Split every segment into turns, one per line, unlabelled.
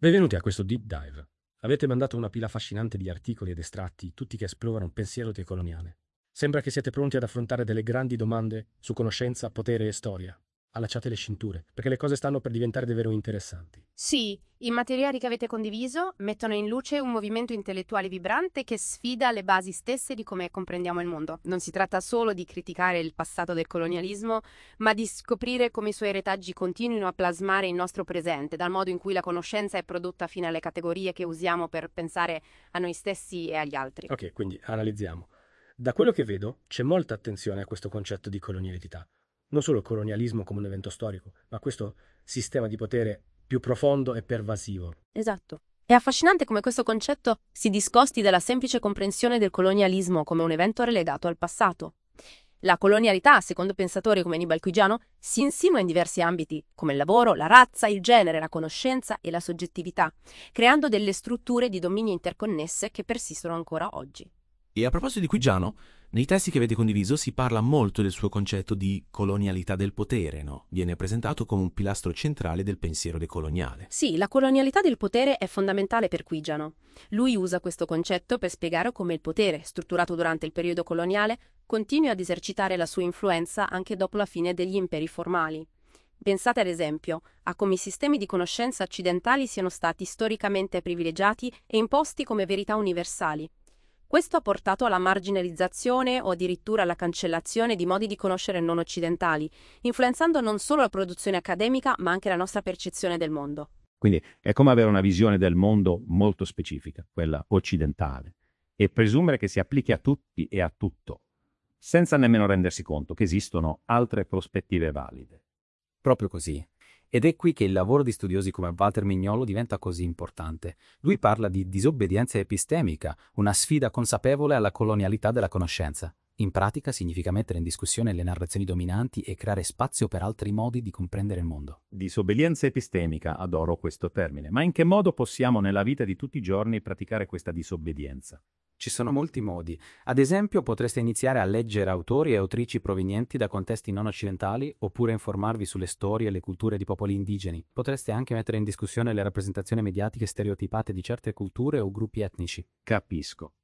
Benvenuti a questo deep dive. Avete mandato una pila affascinante di articoli ed estratti, tutti che esplorano un pensiero decoloniale. Sembra che siete pronti ad affrontare delle grandi domande su conoscenza, potere e storia. Allacciate le cinture, perché le cose stanno per diventare davvero interessanti.
Sì, i materiali che avete condiviso mettono in luce un movimento intellettuale vibrante che sfida le basi stesse di come comprendiamo il mondo. Non si tratta solo di criticare il passato del colonialismo, ma di scoprire come i suoi retaggi continuino a plasmare il nostro presente, dal modo in cui la conoscenza è prodotta fino alle categorie che usiamo per pensare a noi stessi e agli altri.
Ok, quindi analizziamo. Da quello che vedo, c'è molta attenzione a questo concetto di colonialità non solo il colonialismo come un evento storico, ma questo sistema di potere più profondo e pervasivo.
Esatto. È affascinante come questo concetto si discosti dalla semplice comprensione del colonialismo come un evento relegato al passato. La colonialità, secondo pensatori come Nibal Quigiano, si insinua in diversi ambiti, come il lavoro, la razza, il genere, la conoscenza e la soggettività, creando delle strutture di dominio interconnesse che persistono ancora oggi.
E a proposito di Quigiano, nei testi che avete condiviso si parla molto del suo concetto di colonialità del potere, no? Viene presentato come un pilastro centrale del pensiero decoloniale.
Sì, la colonialità del potere è fondamentale per Quigiano. Lui usa questo concetto per spiegare come il potere, strutturato durante il periodo coloniale, continui ad esercitare la sua influenza anche dopo la fine degli imperi formali. Pensate ad esempio a come i sistemi di conoscenza occidentali siano stati storicamente privilegiati e imposti come verità universali, questo ha portato alla marginalizzazione o addirittura alla cancellazione di modi di conoscere non occidentali, influenzando non solo la produzione accademica ma anche la nostra percezione del mondo.
Quindi è come avere una visione del mondo molto specifica, quella occidentale, e presumere che si applichi a tutti e a tutto, senza nemmeno rendersi conto che esistono altre prospettive valide.
Proprio così. Ed è qui che il lavoro di studiosi come Walter Mignolo diventa così importante. Lui parla di disobbedienza epistemica, una sfida consapevole alla colonialità della conoscenza. In pratica significa mettere in discussione le narrazioni dominanti e creare spazio per altri modi di comprendere il mondo.
Disobbedienza epistemica, adoro questo termine, ma in che modo possiamo nella vita di tutti i giorni praticare questa disobbedienza?
Ci sono molti modi. Ad esempio, potreste iniziare a leggere autori e autrici provenienti da contesti non occidentali oppure informarvi sulle storie e le culture di popoli indigeni. Potreste anche mettere in discussione le rappresentazioni mediatiche stereotipate di certe culture o gruppi etnici.
Capisco.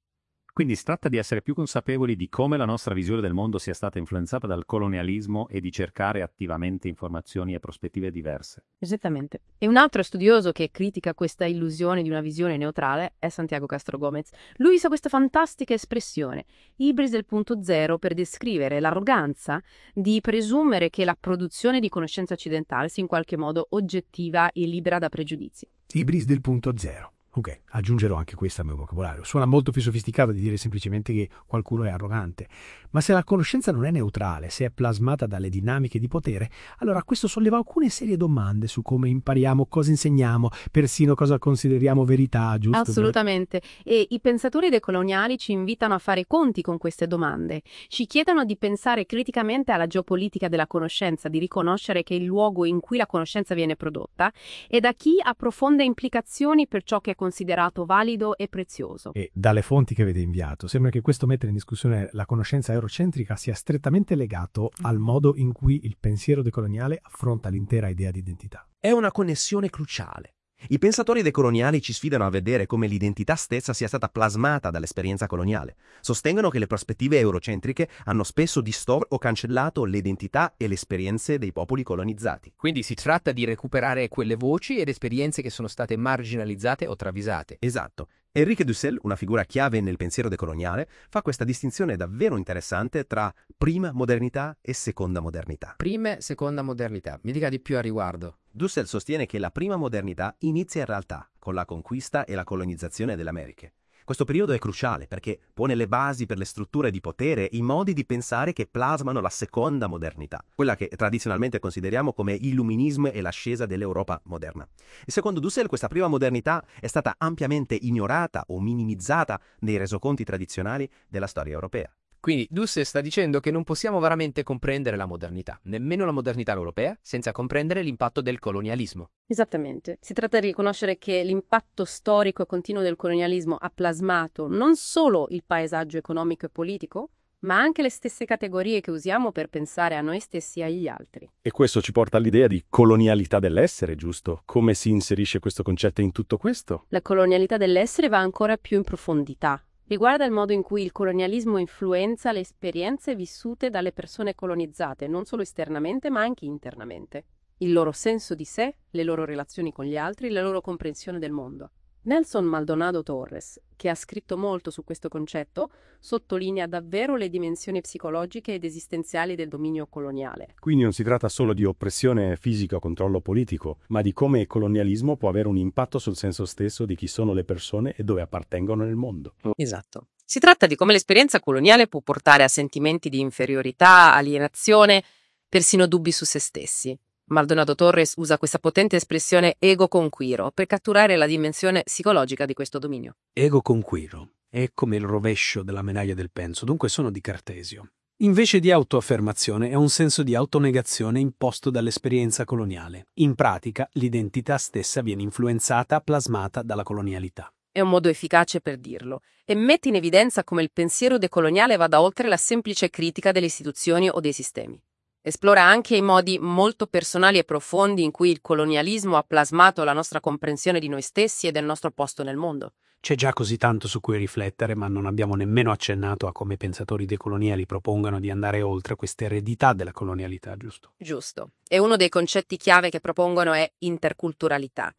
Quindi si tratta di essere più consapevoli di come la nostra visione del mondo sia stata influenzata dal colonialismo e di cercare attivamente informazioni e prospettive diverse.
Esattamente. E un altro studioso che critica questa illusione di una visione neutrale è Santiago Castro Gomez. Lui usa questa fantastica espressione, ibris del punto zero, per descrivere l'arroganza di presumere che la produzione di conoscenza occidentale sia in qualche modo oggettiva e libera da pregiudizi.
Ibris del punto zero. Ok, aggiungerò anche questo al mio vocabolario. Suona molto più sofisticato di dire semplicemente che qualcuno è arrogante. Ma se la conoscenza non è neutrale, se è plasmata dalle dinamiche di potere, allora questo solleva alcune serie domande su come impariamo, cosa insegniamo, persino cosa consideriamo verità, giusto?
Assolutamente. E i pensatori decoloniali ci invitano a fare conti con queste domande. Ci chiedono di pensare criticamente alla geopolitica della conoscenza, di riconoscere che il luogo in cui la conoscenza viene prodotta e da chi ha profonde implicazioni per ciò che è considerato valido e prezioso.
E dalle fonti che avete inviato, sembra che questo mettere in discussione la conoscenza eurocentrica sia strettamente legato al modo in cui il pensiero decoloniale affronta l'intera idea di identità.
È una connessione cruciale. I pensatori decoloniali ci sfidano a vedere come l'identità stessa sia stata plasmata dall'esperienza coloniale. Sostengono che le prospettive eurocentriche hanno spesso distorto o cancellato le identità e le esperienze dei popoli colonizzati.
Quindi si tratta di recuperare quelle voci ed esperienze che sono state marginalizzate o travisate.
Esatto. Enrique Dussel, una figura chiave nel pensiero decoloniale, fa questa distinzione davvero interessante tra prima modernità e seconda modernità.
Prima e seconda modernità. Mi dica di più a riguardo.
Dussel sostiene che la prima modernità inizia in realtà con la conquista e la colonizzazione delle Americhe. Questo periodo è cruciale perché pone le basi per le strutture di potere, i modi di pensare che plasmano la seconda modernità, quella che tradizionalmente consideriamo come illuminismo e l'ascesa dell'Europa moderna. E secondo Dussel questa prima modernità è stata ampiamente ignorata o minimizzata nei resoconti tradizionali della storia europea.
Quindi Dussel sta dicendo che non possiamo veramente comprendere la modernità, nemmeno la modernità europea, senza comprendere l'impatto del colonialismo.
Esattamente. Si tratta di riconoscere che l'impatto storico e continuo del colonialismo ha plasmato non solo il paesaggio economico e politico, ma anche le stesse categorie che usiamo per pensare a noi stessi e agli altri.
E questo ci porta all'idea di colonialità dell'essere, giusto? Come si inserisce questo concetto in tutto questo?
La colonialità dell'essere va ancora più in profondità. Riguarda il modo in cui il colonialismo influenza le esperienze vissute dalle persone colonizzate, non solo esternamente ma anche internamente. Il loro senso di sé, le loro relazioni con gli altri, la loro comprensione del mondo. Nelson Maldonado Torres, che ha scritto molto su questo concetto, sottolinea davvero le dimensioni psicologiche ed esistenziali del dominio coloniale.
Quindi non si tratta solo di oppressione fisica o controllo politico, ma di come il colonialismo può avere un impatto sul senso stesso di chi sono le persone e dove appartengono nel mondo.
Esatto. Si tratta di come l'esperienza coloniale può portare a sentimenti di inferiorità, alienazione, persino dubbi su se stessi. Maldonado Torres usa questa potente espressione ego conquiro per catturare la dimensione psicologica di questo dominio.
Ego conquiro è come il rovescio della medaglia del penso, dunque sono di Cartesio. Invece di autoaffermazione è un senso di autonegazione imposto dall'esperienza coloniale. In pratica l'identità stessa viene influenzata, plasmata dalla colonialità.
È un modo efficace per dirlo e mette in evidenza come il pensiero decoloniale vada oltre la semplice critica delle istituzioni o dei sistemi. Esplora anche i modi molto personali e profondi in cui il colonialismo ha plasmato la nostra comprensione di noi stessi e del nostro posto nel mondo.
C'è già così tanto su cui riflettere, ma non abbiamo nemmeno accennato a come i pensatori decoloniali propongano di andare oltre questa eredità della colonialità, giusto?
Giusto. E uno dei concetti chiave che propongono è interculturalità.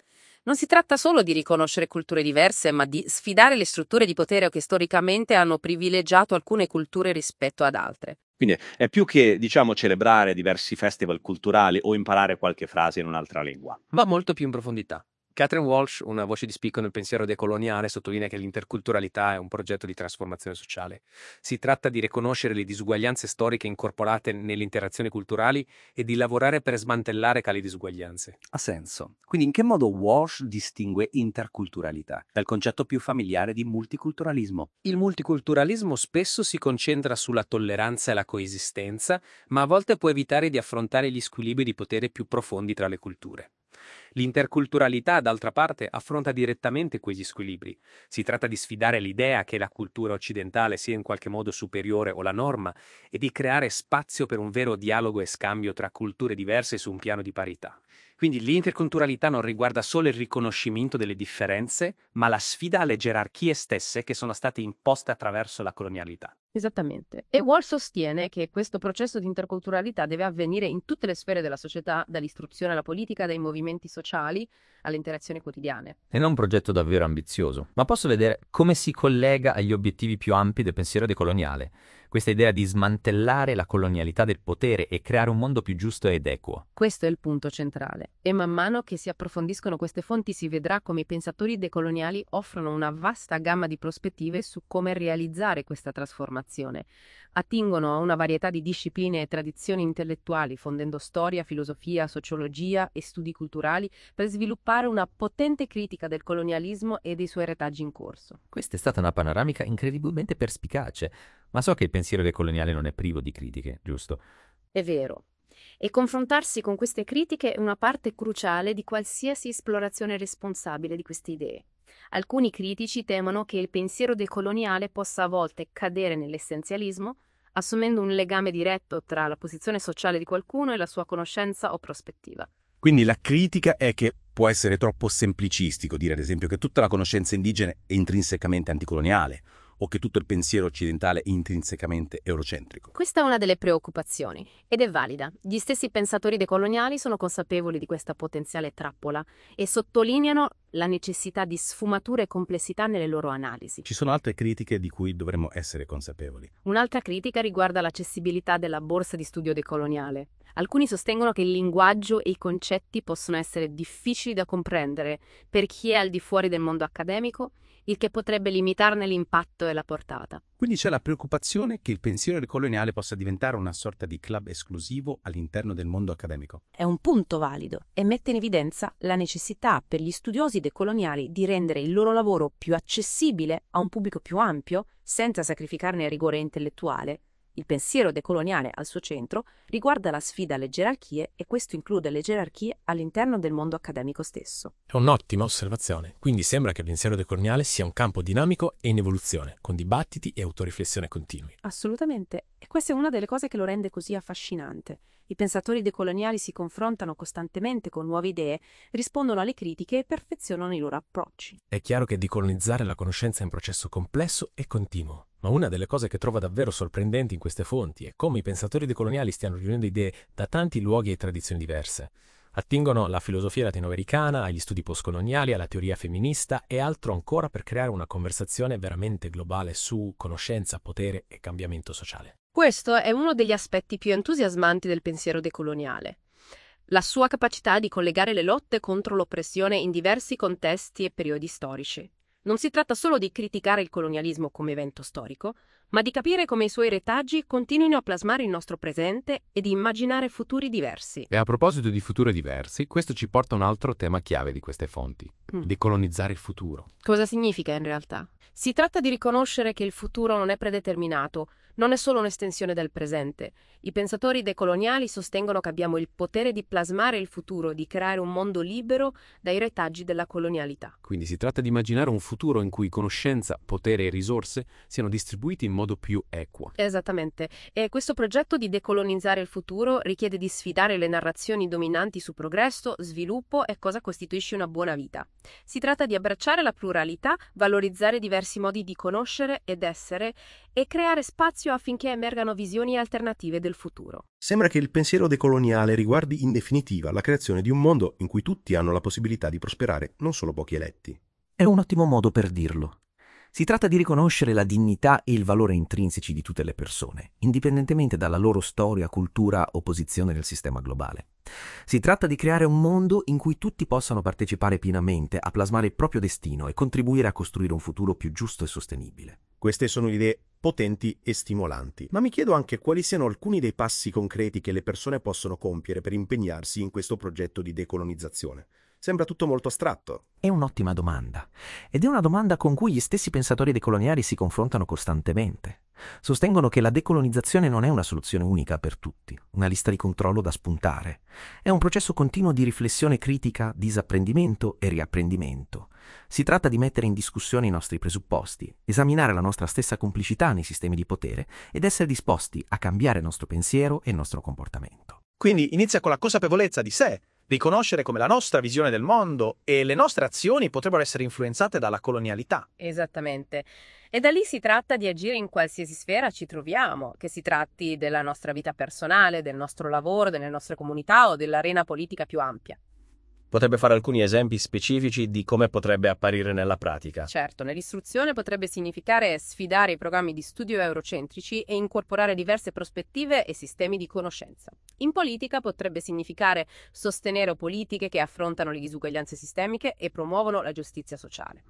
Non si tratta solo di riconoscere culture diverse, ma di sfidare le strutture di potere che storicamente hanno privilegiato alcune culture rispetto ad altre.
Quindi è più che, diciamo, celebrare diversi festival culturali o imparare qualche frase in un'altra lingua.
Va molto più in profondità. Catherine Walsh, una voce di spicco nel pensiero decoloniale, sottolinea che l'interculturalità è un progetto di trasformazione sociale. Si tratta di riconoscere le disuguaglianze storiche incorporate nelle interazioni culturali e di lavorare per smantellare tali disuguaglianze.
Ha senso. Quindi in che modo Walsh distingue interculturalità dal concetto più familiare di multiculturalismo?
Il multiculturalismo spesso si concentra sulla tolleranza e la coesistenza, ma a volte può evitare di affrontare gli squilibri di potere più profondi tra le culture. L'interculturalità, d'altra parte, affronta direttamente quegli squilibri. Si tratta di sfidare l'idea che la cultura occidentale sia in qualche modo superiore o la norma e di creare spazio per un vero dialogo e scambio tra culture diverse su un piano di parità. Quindi l'interculturalità non riguarda solo il riconoscimento delle differenze, ma la sfida alle gerarchie stesse che sono state imposte attraverso la colonialità.
Esattamente. E Wall sostiene che questo processo di interculturalità deve avvenire in tutte le sfere della società, dall'istruzione alla politica, dai movimenti sociali alle interazioni quotidiane.
È un progetto davvero ambizioso, ma posso vedere come si collega agli obiettivi più ampi del pensiero decoloniale questa idea di smantellare la colonialità del potere e creare un mondo più giusto ed equo.
Questo è il punto centrale. E man mano che si approfondiscono queste fonti si vedrà come i pensatori decoloniali offrono una vasta gamma di prospettive su come realizzare questa trasformazione. Attingono a una varietà di discipline e tradizioni intellettuali, fondendo storia, filosofia, sociologia e studi culturali per sviluppare una potente critica del colonialismo e dei suoi retaggi in corso.
Questa è stata una panoramica incredibilmente perspicace, ma so che il pensiero decoloniale non è privo di critiche, giusto?
È vero. E confrontarsi con queste critiche è una parte cruciale di qualsiasi esplorazione responsabile di queste idee. Alcuni critici temono che il pensiero decoloniale possa a volte cadere nell'essenzialismo, assumendo un legame diretto tra la posizione sociale di qualcuno e la sua conoscenza o prospettiva.
Quindi la critica è che può essere troppo semplicistico dire ad esempio che tutta la conoscenza indigena è intrinsecamente anticoloniale o che tutto il pensiero occidentale è intrinsecamente eurocentrico.
Questa è una delle preoccupazioni ed è valida. Gli stessi pensatori decoloniali sono consapevoli di questa potenziale trappola e sottolineano la necessità di sfumatura e complessità nelle loro analisi.
Ci sono altre critiche di cui dovremmo essere consapevoli.
Un'altra critica riguarda l'accessibilità della borsa di studio decoloniale. Alcuni sostengono che il linguaggio e i concetti possono essere difficili da comprendere per chi è al di fuori del mondo accademico il che potrebbe limitarne l'impatto e la portata.
Quindi c'è la preoccupazione che il pensiero decoloniale possa diventare una sorta di club esclusivo all'interno del mondo accademico.
È un punto valido e mette in evidenza la necessità per gli studiosi decoloniali di rendere il loro lavoro più accessibile a un pubblico più ampio, senza sacrificarne rigore intellettuale, Il pensiero decoloniale al suo centro riguarda la sfida alle gerarchie e questo include le gerarchie all'interno del mondo accademico stesso.
È un'ottima osservazione, quindi sembra che il pensiero decoloniale sia un campo dinamico e in evoluzione, con dibattiti e autoriflessione continui.
Assolutamente, e questa è una delle cose che lo rende così affascinante. I pensatori decoloniali si confrontano costantemente con nuove idee, rispondono alle critiche e perfezionano i loro approcci.
È chiaro che decolonizzare la conoscenza è un processo complesso e continuo. Ma una delle cose che trovo davvero sorprendenti in queste fonti è come i pensatori decoloniali stiano riunendo idee da tanti luoghi e tradizioni diverse. Attingono alla filosofia latinoamericana, agli studi postcoloniali, alla teoria femminista e altro ancora per creare una conversazione veramente globale su conoscenza, potere e cambiamento sociale.
Questo è uno degli aspetti più entusiasmanti del pensiero decoloniale. La sua capacità di collegare le lotte contro l'oppressione in diversi contesti e periodi storici. Non si tratta solo di criticare il colonialismo come evento storico, ma di capire come i suoi retaggi continuino a plasmare il nostro presente e di immaginare futuri diversi.
E a proposito di futuri diversi, questo ci porta a un altro tema chiave di queste fonti,
Mm.
decolonizzare il futuro.
Cosa significa in realtà? Si tratta di riconoscere che il futuro non è predeterminato, non è solo un'estensione del presente. I pensatori decoloniali sostengono che abbiamo il potere di plasmare il futuro, di creare un mondo libero dai retaggi della colonialità.
Quindi si tratta di immaginare un futuro in cui conoscenza, potere e risorse siano distribuiti in modo più equo.
Esattamente. E questo progetto di decolonizzare il futuro richiede di sfidare le narrazioni dominanti su progresso, sviluppo e cosa costituisce una buona vita. Si tratta di abbracciare la pluralità, valorizzare diversi modi di conoscere ed essere e creare spazio affinché emergano visioni alternative del futuro.
Sembra che il pensiero decoloniale riguardi in definitiva la creazione di un mondo in cui tutti hanno la possibilità di prosperare, non solo pochi eletti.
È un ottimo modo per dirlo. Si tratta di riconoscere la dignità e il valore intrinseci di tutte le persone, indipendentemente dalla loro storia, cultura o posizione nel sistema globale. Si tratta di creare un mondo in cui tutti possano partecipare pienamente a plasmare il proprio destino e contribuire a costruire un futuro più giusto e sostenibile.
Queste sono idee potenti e stimolanti, ma mi chiedo anche quali siano alcuni dei passi concreti che le persone possono compiere per impegnarsi in questo progetto di decolonizzazione. Sembra tutto molto astratto.
È un'ottima domanda. Ed è una domanda con cui gli stessi pensatori decoloniali si confrontano costantemente. Sostengono che la decolonizzazione non è una soluzione unica per tutti, una lista di controllo da spuntare. È un processo continuo di riflessione critica, disapprendimento e riapprendimento. Si tratta di mettere in discussione i nostri presupposti, esaminare la nostra stessa complicità nei sistemi di potere ed essere disposti a cambiare il nostro pensiero e il nostro comportamento.
Quindi inizia con la consapevolezza di sé, riconoscere come la nostra visione del mondo e le nostre azioni potrebbero essere influenzate dalla colonialità.
Esattamente. E da lì si tratta di agire in qualsiasi sfera ci troviamo, che si tratti della nostra vita personale, del nostro lavoro, delle nostre comunità o dell'arena politica più ampia.
Potrebbe fare alcuni esempi specifici di come potrebbe apparire nella pratica.
Certo, nell'istruzione potrebbe significare sfidare i programmi di studio eurocentrici e incorporare diverse prospettive e sistemi di conoscenza. In politica potrebbe significare sostenere politiche che affrontano le disuguaglianze sistemiche e promuovono la giustizia sociale.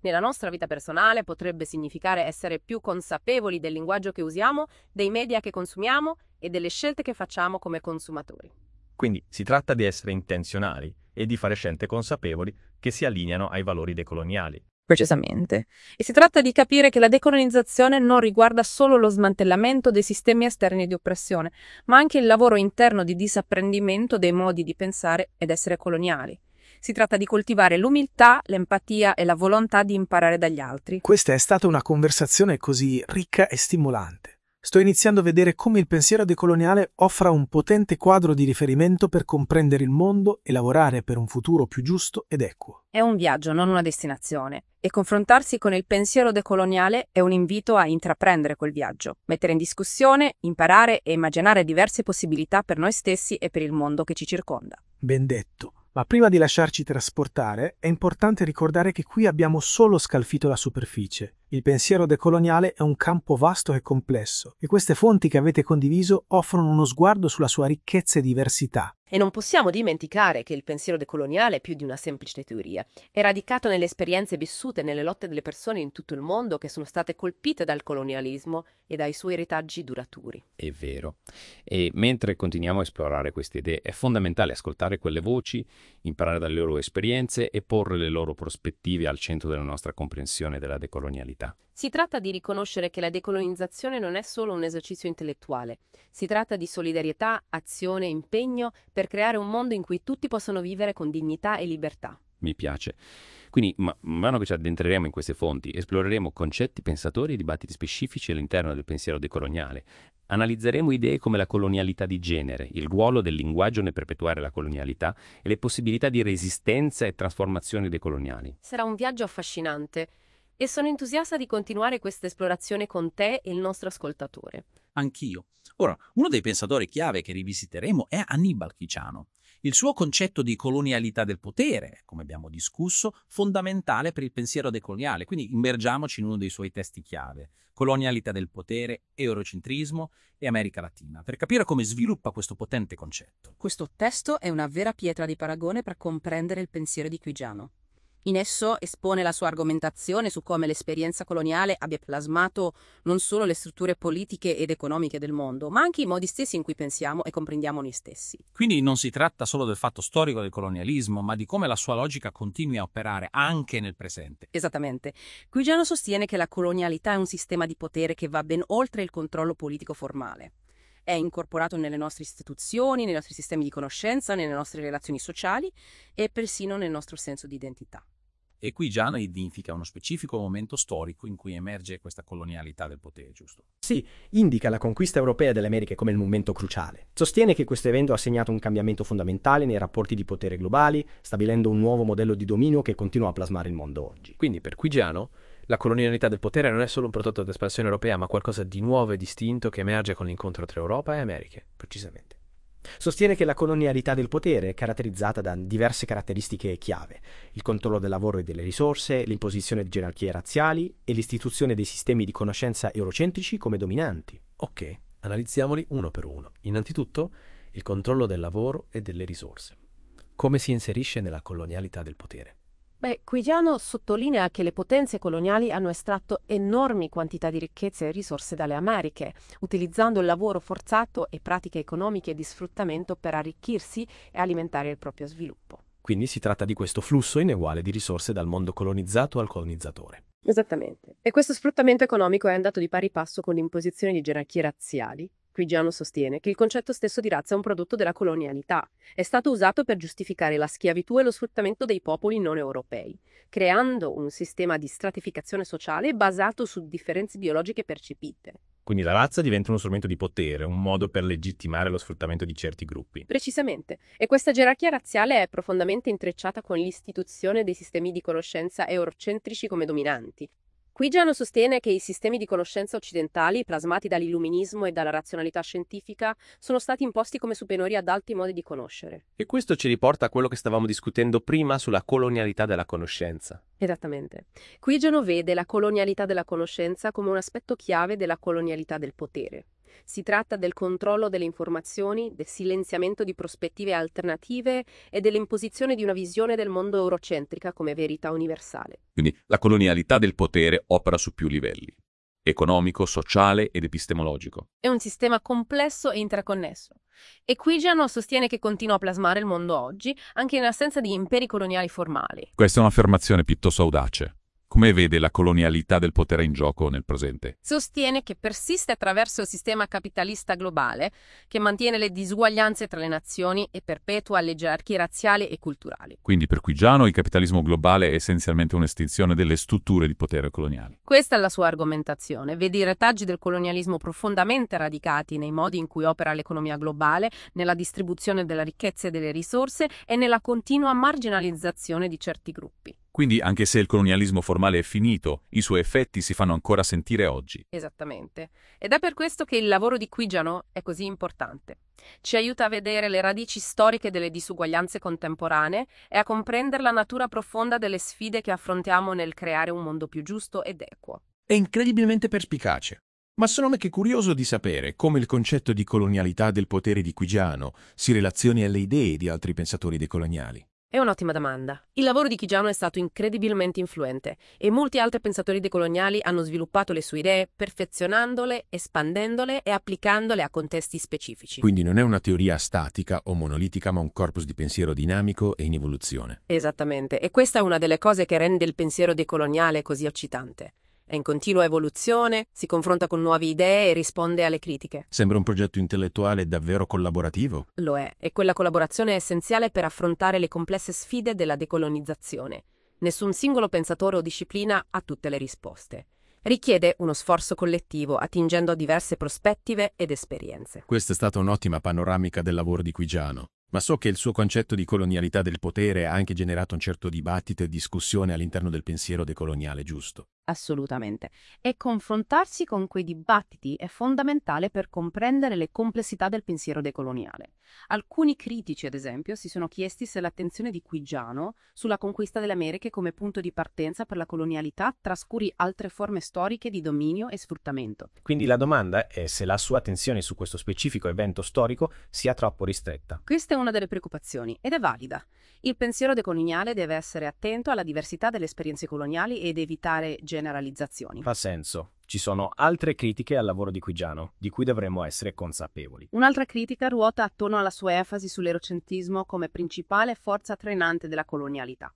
Nella nostra vita personale potrebbe significare essere più consapevoli del linguaggio che usiamo, dei media che consumiamo e delle scelte che facciamo come consumatori.
Quindi si tratta di essere intenzionali e di fare scelte consapevoli che si allineano ai valori decoloniali.
Precisamente. E si tratta di capire che la decolonizzazione non riguarda solo lo smantellamento dei sistemi esterni di oppressione, ma anche il lavoro interno di disapprendimento dei modi di pensare ed essere coloniali. Si tratta di coltivare l'umiltà, l'empatia e la volontà di imparare dagli altri.
Questa è stata una conversazione così ricca e stimolante. Sto iniziando a vedere come il pensiero decoloniale offra un potente quadro di riferimento per comprendere il mondo e lavorare per un futuro più giusto ed equo.
È un viaggio, non una destinazione. E confrontarsi con il pensiero decoloniale è un invito a intraprendere quel viaggio, mettere in discussione, imparare e immaginare diverse possibilità per noi stessi e per il mondo che ci circonda.
Ben detto. Ma prima di lasciarci trasportare, è importante ricordare che qui abbiamo solo scalfito la superficie. Il pensiero decoloniale è un campo vasto e complesso, e queste fonti che avete condiviso offrono uno sguardo sulla sua ricchezza e diversità.
E non possiamo dimenticare che il pensiero decoloniale è più di una semplice teoria. È radicato nelle esperienze vissute nelle lotte delle persone in tutto il mondo che sono state colpite dal colonialismo e dai suoi retaggi duraturi.
È vero. E mentre continuiamo a esplorare queste idee, è fondamentale ascoltare quelle voci, imparare dalle loro esperienze e porre le loro prospettive al centro della nostra comprensione della
decolonialità.
Si tratta di riconoscere che la decolonizzazione non è solo un esercizio intellettuale, si tratta di solidarietà, azione, impegno per creare un mondo in cui tutti possono vivere con dignità e libertà.
Mi piace. Quindi, man mano che ci addentreremo in queste fonti, esploreremo concetti, pensatori e dibattiti specifici all'interno del pensiero decoloniale. Analizzeremo idee come la colonialità di genere, il ruolo del linguaggio nel perpetuare la colonialità e le possibilità di resistenza e trasformazioni decoloniali.
Sarà un viaggio affascinante e sono entusiasta di continuare questa esplorazione con te e il nostro ascoltatore.
Anch'io. Ora, uno dei pensatori chiave che rivisiteremo è Annibal Chiciano. Il suo concetto di colonialità del potere, come abbiamo discusso, fondamentale per il pensiero decoloniale, quindi immergiamoci in uno dei suoi testi chiave, colonialità del potere, eurocentrismo e America Latina, per capire come sviluppa questo potente concetto.
Questo testo è una vera pietra di paragone per comprendere il pensiero di Quigiano. In esso espone la sua argomentazione su come l'esperienza coloniale abbia plasmato non solo le strutture politiche ed economiche del mondo, ma anche i modi stessi in cui pensiamo e comprendiamo noi stessi.
Quindi non si tratta solo del fatto storico del colonialismo, ma di come la sua logica continui a operare anche nel presente.
Esattamente. Quigiano sostiene che la colonialità è un sistema di potere che va ben oltre il controllo politico formale è incorporato nelle nostre istituzioni, nei nostri sistemi di conoscenza, nelle nostre relazioni sociali e persino nel nostro senso di identità.
E qui Giano identifica uno specifico momento storico in cui emerge questa colonialità del potere, giusto?
Sì, indica la conquista europea delle Americhe come il momento cruciale. Sostiene che questo evento ha segnato un cambiamento fondamentale nei rapporti di potere globali, stabilendo un nuovo modello di dominio che continua a plasmare il mondo oggi.
Quindi per Quigiano la colonialità del potere non è solo un prodotto d'espansione europea, ma qualcosa di nuovo e distinto che emerge con l'incontro tra Europa e Americhe.
Precisamente. Sostiene che la colonialità del potere è caratterizzata da diverse caratteristiche chiave, il controllo del lavoro e delle risorse, l'imposizione di gerarchie razziali e l'istituzione dei sistemi di conoscenza eurocentrici come dominanti.
Ok, analizziamoli uno per uno. Innanzitutto, il controllo del lavoro e delle risorse. Come si inserisce nella colonialità del potere?
Beh, Quigiano sottolinea che le potenze coloniali hanno estratto enormi quantità di ricchezze e risorse dalle Americhe, utilizzando il lavoro forzato e pratiche economiche di sfruttamento per arricchirsi e alimentare il proprio sviluppo.
Quindi si tratta di questo flusso ineguale di risorse dal mondo colonizzato al colonizzatore.
Esattamente. E questo sfruttamento economico è andato di pari passo con l'imposizione di gerarchie razziali, Quigiano sostiene che il concetto stesso di razza è un prodotto della colonialità. È stato usato per giustificare la schiavitù e lo sfruttamento dei popoli non europei, creando un sistema di stratificazione sociale basato su differenze biologiche percepite.
Quindi la razza diventa uno strumento di potere, un modo per legittimare lo sfruttamento di certi gruppi.
Precisamente. E questa gerarchia razziale è profondamente intrecciata con l'istituzione dei sistemi di conoscenza eurocentrici come dominanti, Quigiano sostiene che i sistemi di conoscenza occidentali, plasmati dall'illuminismo e dalla razionalità scientifica, sono stati imposti come superiori ad altri modi di conoscere.
E questo ci riporta a quello che stavamo discutendo prima sulla colonialità della conoscenza.
Esattamente. Quigiano vede la colonialità della conoscenza come un aspetto chiave della colonialità del potere. Si tratta del controllo delle informazioni, del silenziamento di prospettive alternative e dell'imposizione di una visione del mondo eurocentrica come verità universale.
Quindi la colonialità del potere opera su più livelli economico, sociale ed epistemologico.
È un sistema complesso e interconnesso. E Quigiano sostiene che continua a plasmare il mondo oggi, anche in assenza di imperi coloniali formali.
Questa è un'affermazione piuttosto audace. Come vede la colonialità del potere in gioco nel presente?
Sostiene che persiste attraverso il sistema capitalista globale che mantiene le disuguaglianze tra le nazioni e perpetua le gerarchie razziali e culturali.
Quindi per Quigiano il capitalismo globale è essenzialmente un'estinzione delle strutture di potere coloniali.
Questa è la sua argomentazione. Vede i retaggi del colonialismo profondamente radicati nei modi in cui opera l'economia globale, nella distribuzione della ricchezza e delle risorse e nella continua marginalizzazione di certi gruppi.
Quindi, anche se il colonialismo formale è finito, i suoi effetti si fanno ancora sentire oggi.
Esattamente. Ed è per questo che il lavoro di Quigiano è così importante. Ci aiuta a vedere le radici storiche delle disuguaglianze contemporanee e a comprendere la natura profonda delle sfide che affrontiamo nel creare un mondo più giusto ed equo.
È incredibilmente perspicace. Ma sono anche curioso di sapere come il concetto di colonialità del potere di Quigiano si relazioni alle idee di altri pensatori decoloniali.
È un'ottima domanda. Il lavoro di Chigiano è stato incredibilmente influente e molti altri pensatori decoloniali hanno sviluppato le sue idee perfezionandole, espandendole e applicandole a contesti specifici.
Quindi non è una teoria statica o monolitica, ma un corpus di pensiero dinamico e in evoluzione.
Esattamente, e questa è una delle cose che rende il pensiero decoloniale così eccitante. È in continua evoluzione, si confronta con nuove idee e risponde alle critiche.
Sembra un progetto intellettuale davvero collaborativo.
Lo è, e quella collaborazione è essenziale per affrontare le complesse sfide della decolonizzazione. Nessun singolo pensatore o disciplina ha tutte le risposte. Richiede uno sforzo collettivo attingendo a diverse prospettive ed esperienze.
Questa è stata un'ottima panoramica del lavoro di Quigiano, ma so che il suo concetto di colonialità del potere ha anche generato un certo dibattito e discussione all'interno del pensiero decoloniale, giusto?
Assolutamente. E confrontarsi con quei dibattiti è fondamentale per comprendere le complessità del pensiero decoloniale. Alcuni critici, ad esempio, si sono chiesti se l'attenzione di Quigiano sulla conquista delle Americhe come punto di partenza per la colonialità trascuri altre forme storiche di dominio e sfruttamento.
Quindi la domanda è se la sua attenzione su questo specifico evento storico sia troppo ristretta.
Questa è una delle preoccupazioni ed è valida. Il pensiero decoloniale deve essere attento alla diversità delle esperienze coloniali ed evitare generalizzazioni.
Fa senso. Ci sono altre critiche al lavoro di Quigiano, di cui dovremmo essere consapevoli.
Un'altra critica ruota attorno alla sua enfasi sull'erocentrismo come principale forza trainante della colonialità.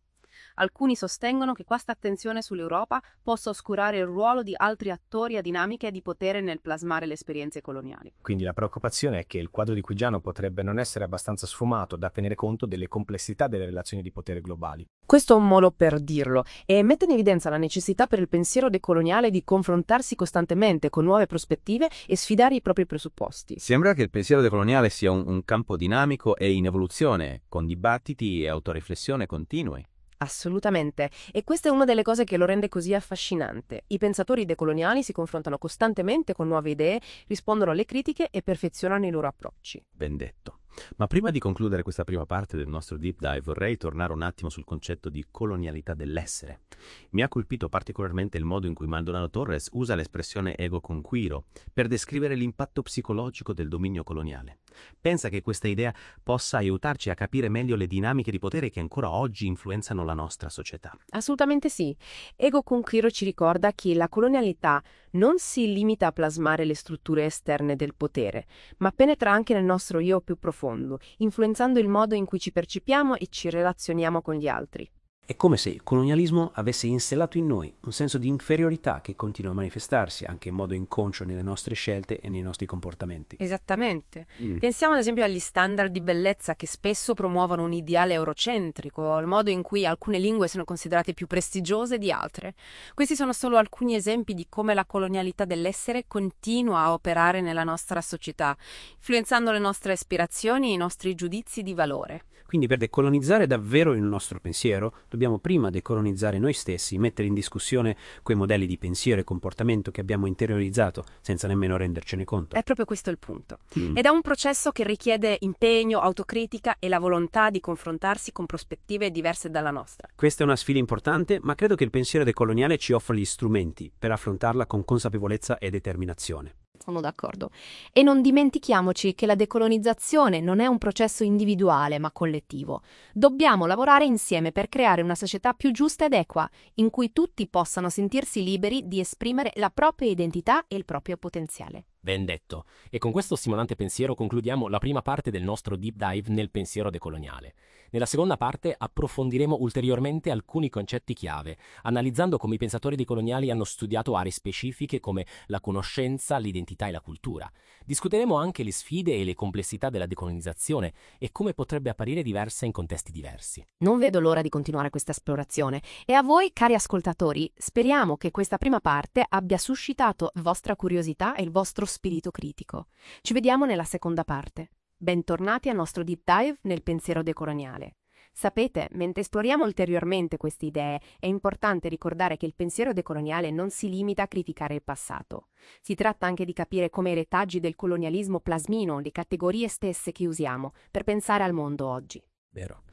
Alcuni sostengono che questa attenzione sull'Europa possa oscurare il ruolo di altri attori a dinamiche di potere nel plasmare le esperienze coloniali.
Quindi la preoccupazione è che il quadro di Quigiano potrebbe non essere abbastanza sfumato da tenere conto delle complessità delle relazioni di potere globali.
Questo è un modo per dirlo e mette in evidenza la necessità per il pensiero decoloniale di confrontarsi costantemente con nuove prospettive e sfidare i propri presupposti.
Sembra che il pensiero decoloniale sia un, un campo dinamico e in evoluzione, con dibattiti e autoriflessione continui.
Assolutamente. E questa è una delle cose che lo rende così affascinante. I pensatori decoloniali si confrontano costantemente con nuove idee, rispondono alle critiche e perfezionano i loro approcci.
Ben detto. Ma prima di concludere questa prima parte del nostro deep dive vorrei tornare un attimo sul concetto di colonialità dell'essere. Mi ha colpito particolarmente il modo in cui Maldonado Torres usa l'espressione ego conquiro per descrivere l'impatto psicologico del dominio coloniale. Pensa che questa idea possa aiutarci a capire meglio le dinamiche di potere che ancora oggi influenzano la nostra società.
Assolutamente sì. Ego Conquiro ci ricorda che la colonialità non si limita a plasmare le strutture esterne del potere, ma penetra anche nel nostro io più profondo, influenzando il modo in cui ci percepiamo e ci relazioniamo con gli altri.
È come se il colonialismo avesse installato in noi un senso di inferiorità che continua a manifestarsi anche in modo inconscio nelle nostre scelte e nei nostri comportamenti.
Esattamente. Mm. Pensiamo ad esempio agli standard di bellezza che spesso promuovono un ideale eurocentrico, al modo in cui alcune lingue sono considerate più prestigiose di altre. Questi sono solo alcuni esempi di come la colonialità dell'essere continua a operare nella nostra società, influenzando le nostre aspirazioni e i nostri giudizi di valore.
Quindi per decolonizzare davvero il nostro pensiero, dobbiamo prima decolonizzare noi stessi, mettere in discussione quei modelli di pensiero e comportamento che abbiamo interiorizzato senza nemmeno rendercene conto.
È proprio questo il punto. Mm. Ed è un processo che richiede impegno, autocritica e la volontà di confrontarsi con prospettive diverse dalla nostra.
Questa è una sfida importante, ma credo che il pensiero decoloniale ci offra gli strumenti per affrontarla con consapevolezza e determinazione.
Sono d'accordo. E non dimentichiamoci che la decolonizzazione non è un processo individuale ma collettivo. Dobbiamo lavorare insieme per creare una società più giusta ed equa, in cui tutti possano sentirsi liberi di esprimere la propria identità e il proprio potenziale.
Ben detto. E con questo stimolante pensiero concludiamo la prima parte del nostro deep dive nel pensiero decoloniale. Nella seconda parte approfondiremo ulteriormente alcuni concetti chiave, analizzando come i pensatori decoloniali hanno studiato aree specifiche come la conoscenza, l'identità e la cultura. Discuteremo anche le sfide e le complessità della decolonizzazione e come potrebbe apparire diversa in contesti diversi.
Non vedo l'ora di continuare questa esplorazione e a voi, cari ascoltatori, speriamo che questa prima parte abbia suscitato vostra curiosità e il vostro spirito critico. Ci vediamo nella seconda parte. Bentornati al nostro deep dive nel pensiero decoloniale. Sapete, mentre esploriamo ulteriormente queste idee, è importante ricordare che il pensiero decoloniale non si limita a criticare il passato. Si tratta anche di capire come i retaggi del colonialismo plasmino le categorie stesse che usiamo per pensare al mondo oggi.
Vero.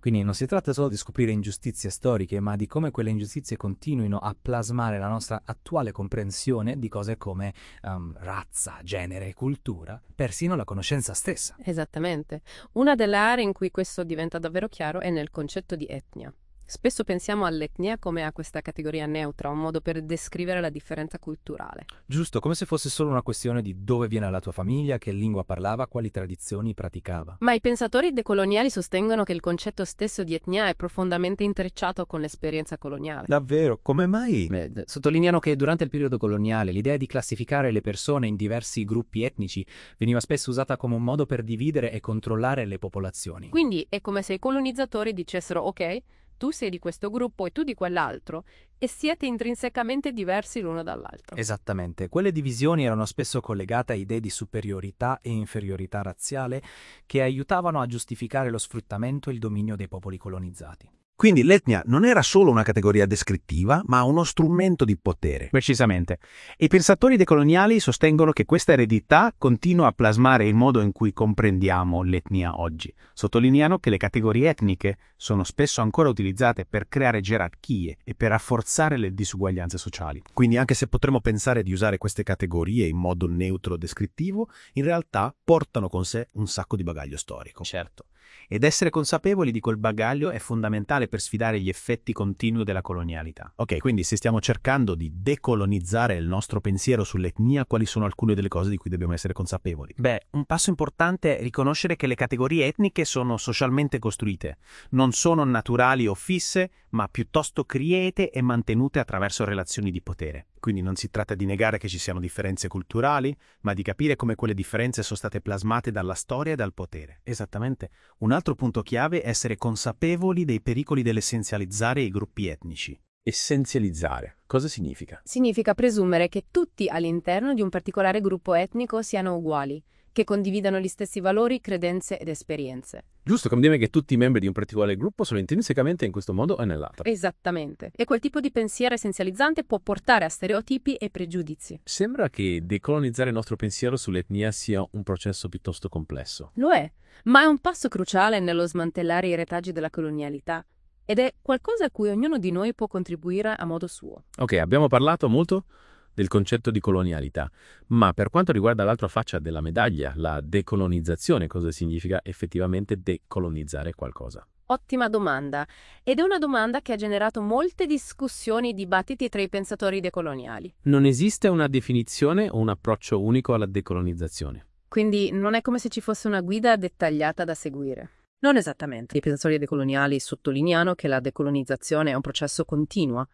Quindi non si tratta solo di scoprire ingiustizie storiche, ma di come quelle ingiustizie continuino a plasmare la nostra attuale comprensione di cose come um, razza, genere, cultura, persino la conoscenza stessa.
Esattamente. Una delle aree in cui questo diventa davvero chiaro è nel concetto di etnia. Spesso pensiamo all'etnia come a questa categoria neutra, un modo per descrivere la differenza culturale.
Giusto, come se fosse solo una questione di dove viene la tua famiglia, che lingua parlava, quali tradizioni praticava.
Ma i pensatori decoloniali sostengono che il concetto stesso di etnia è profondamente intrecciato con l'esperienza coloniale.
Davvero? Come mai?
Beh, sottolineano che durante il periodo coloniale l'idea di classificare le persone in diversi gruppi etnici veniva spesso usata come un modo per dividere e controllare le popolazioni.
Quindi è come se i colonizzatori dicessero ok, tu sei di questo gruppo e tu di quell'altro, e siete intrinsecamente diversi l'uno dall'altro.
Esattamente, quelle divisioni erano spesso collegate a idee di superiorità e inferiorità razziale che aiutavano a giustificare lo sfruttamento e il dominio dei popoli colonizzati.
Quindi l'etnia non era solo una categoria descrittiva, ma uno strumento di potere.
Precisamente. I pensatori decoloniali sostengono che questa eredità continua a plasmare il modo in cui comprendiamo l'etnia oggi. Sottolineano che le categorie etniche sono spesso ancora utilizzate per creare gerarchie e per rafforzare le disuguaglianze sociali.
Quindi anche se potremmo pensare di usare queste categorie in modo neutro descrittivo, in realtà portano con sé un sacco di bagaglio storico.
Certo. Ed essere consapevoli di quel bagaglio è fondamentale per sfidare gli effetti continui della colonialità.
Ok, quindi se stiamo cercando di decolonizzare il nostro pensiero sull'etnia, quali sono alcune delle cose di cui dobbiamo essere consapevoli?
Beh, un passo importante è riconoscere che le categorie etniche sono socialmente costruite, non sono naturali o fisse, ma piuttosto create e mantenute attraverso relazioni di potere. Quindi non si tratta di negare che ci siano differenze culturali, ma di capire come quelle differenze sono state plasmate dalla storia e dal potere.
Esattamente.
Un altro punto chiave è essere consapevoli dei pericoli dell'essenzializzare i gruppi etnici.
Essenzializzare. Cosa significa?
Significa presumere che tutti all'interno di un particolare gruppo etnico siano uguali, che condividano gli stessi valori, credenze ed esperienze.
Giusto, come dire che tutti i membri di un particolare gruppo sono intrinsecamente in questo modo o nell'altro.
Esattamente. E quel tipo di pensiero essenzializzante può portare a stereotipi e pregiudizi.
Sembra che decolonizzare il nostro pensiero sull'etnia sia un processo piuttosto complesso.
Lo è, ma è un passo cruciale nello smantellare i retaggi della colonialità. Ed è qualcosa a cui ognuno di noi può contribuire a modo suo.
Ok, abbiamo parlato molto del concetto di colonialità, ma per quanto riguarda l'altra faccia della medaglia, la decolonizzazione, cosa significa effettivamente decolonizzare qualcosa?
Ottima domanda. Ed è una domanda che ha generato molte discussioni e dibattiti tra i pensatori decoloniali.
Non esiste una definizione o un approccio unico alla decolonizzazione.
Quindi non è come se ci fosse una guida dettagliata da seguire. Non esattamente. I pensatori decoloniali sottolineano che la decolonizzazione è un processo continuo.